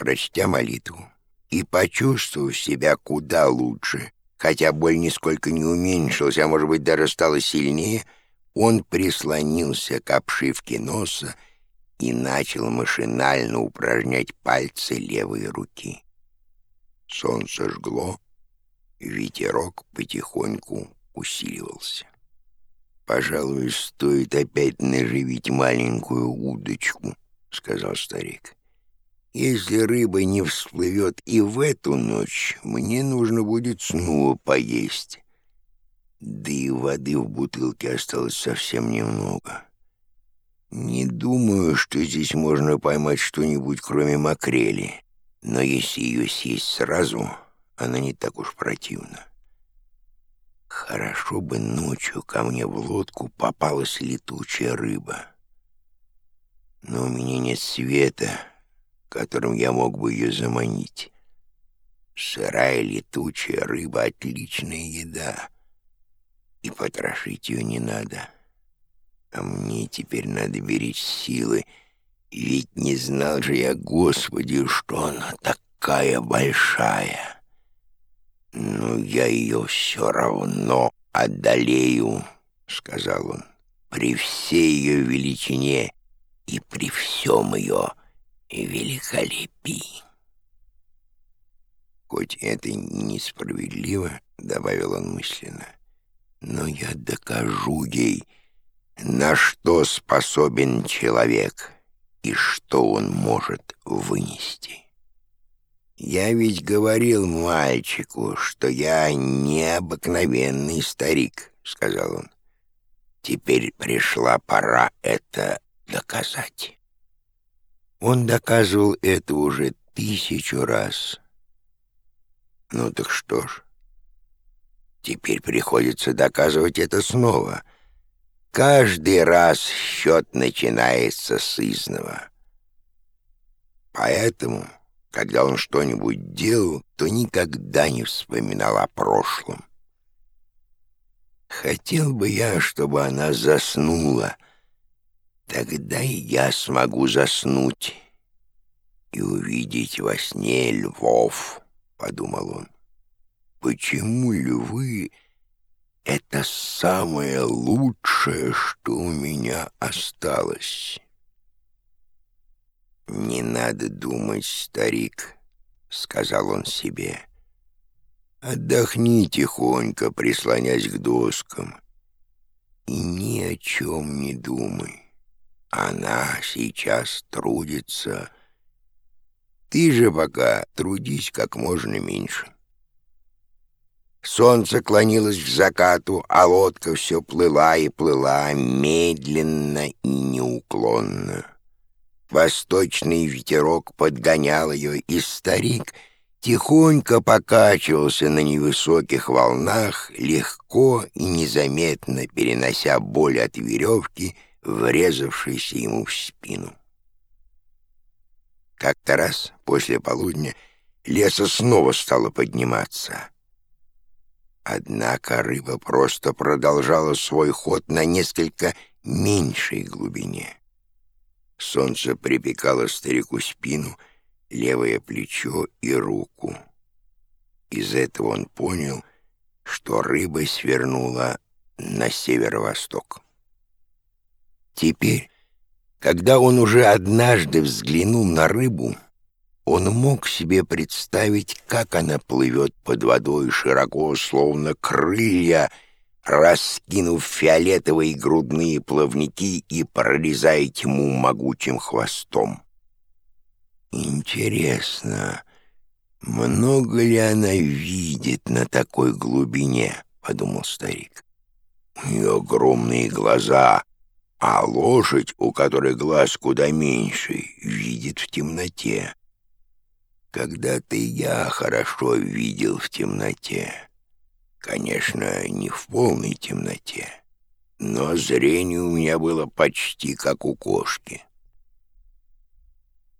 прочтя молитву и почувствовав себя куда лучше, хотя боль нисколько не уменьшилась, а может быть даже стала сильнее, он прислонился к обшивке носа и начал машинально упражнять пальцы левой руки. Солнце жгло, ветерок потихоньку усиливался. «Пожалуй, стоит опять наживить маленькую удочку», — сказал старик. «Если рыба не всплывет и в эту ночь, мне нужно будет снова поесть. Да и воды в бутылке осталось совсем немного». Не думаю, что здесь можно поймать что-нибудь, кроме макрели. Но если ее съесть сразу, она не так уж противна. Хорошо бы ночью ко мне в лодку попалась летучая рыба. Но у меня нет света, которым я мог бы ее заманить. Сырая летучая рыба — отличная еда, и потрошить ее не надо. А мне теперь надо беречь силы, ведь не знал же я, Господи, что она такая большая. «Ну, я ее все равно одолею», — сказал он, — «при всей ее величине и при всем ее великолепии». «Хоть это и несправедливо», — добавил он мысленно, — «но я докажу ей, — на что способен человек и что он может вынести. Я ведь говорил мальчику, что я необыкновенный старик, сказал он. Теперь пришла пора это доказать. Он доказывал это уже тысячу раз. Ну так что ж, теперь приходится доказывать это снова — Каждый раз счет начинается с изного. Поэтому, когда он что-нибудь делал, то никогда не вспоминал о прошлом. Хотел бы я, чтобы она заснула. Тогда и я смогу заснуть и увидеть во сне львов, — подумал он. Почему львы это самое лучшее, что у меня осталось. «Не надо думать, старик», — сказал он себе. «Отдохни тихонько, прислонясь к доскам, и ни о чем не думай. Она сейчас трудится. Ты же пока трудись как можно меньше». Солнце клонилось к закату, а лодка все плыла и плыла, медленно и неуклонно. Восточный ветерок подгонял ее, и старик тихонько покачивался на невысоких волнах, легко и незаметно перенося боль от веревки, врезавшейся ему в спину. Как-то раз после полудня леса снова стало подниматься — Однако рыба просто продолжала свой ход на несколько меньшей глубине. Солнце припекало старику спину, левое плечо и руку. Из этого он понял, что рыба свернула на северо-восток. Теперь, когда он уже однажды взглянул на рыбу, он мог себе представить, как она плывет под водой широко, словно крылья, раскинув фиолетовые грудные плавники и прорезая тьму могучим хвостом. Интересно, много ли она видит на такой глубине, — подумал старик. У нее огромные глаза, а лошадь, у которой глаз куда меньше, видит в темноте. Когда-то я хорошо видел в темноте. Конечно, не в полной темноте, но зрение у меня было почти как у кошки.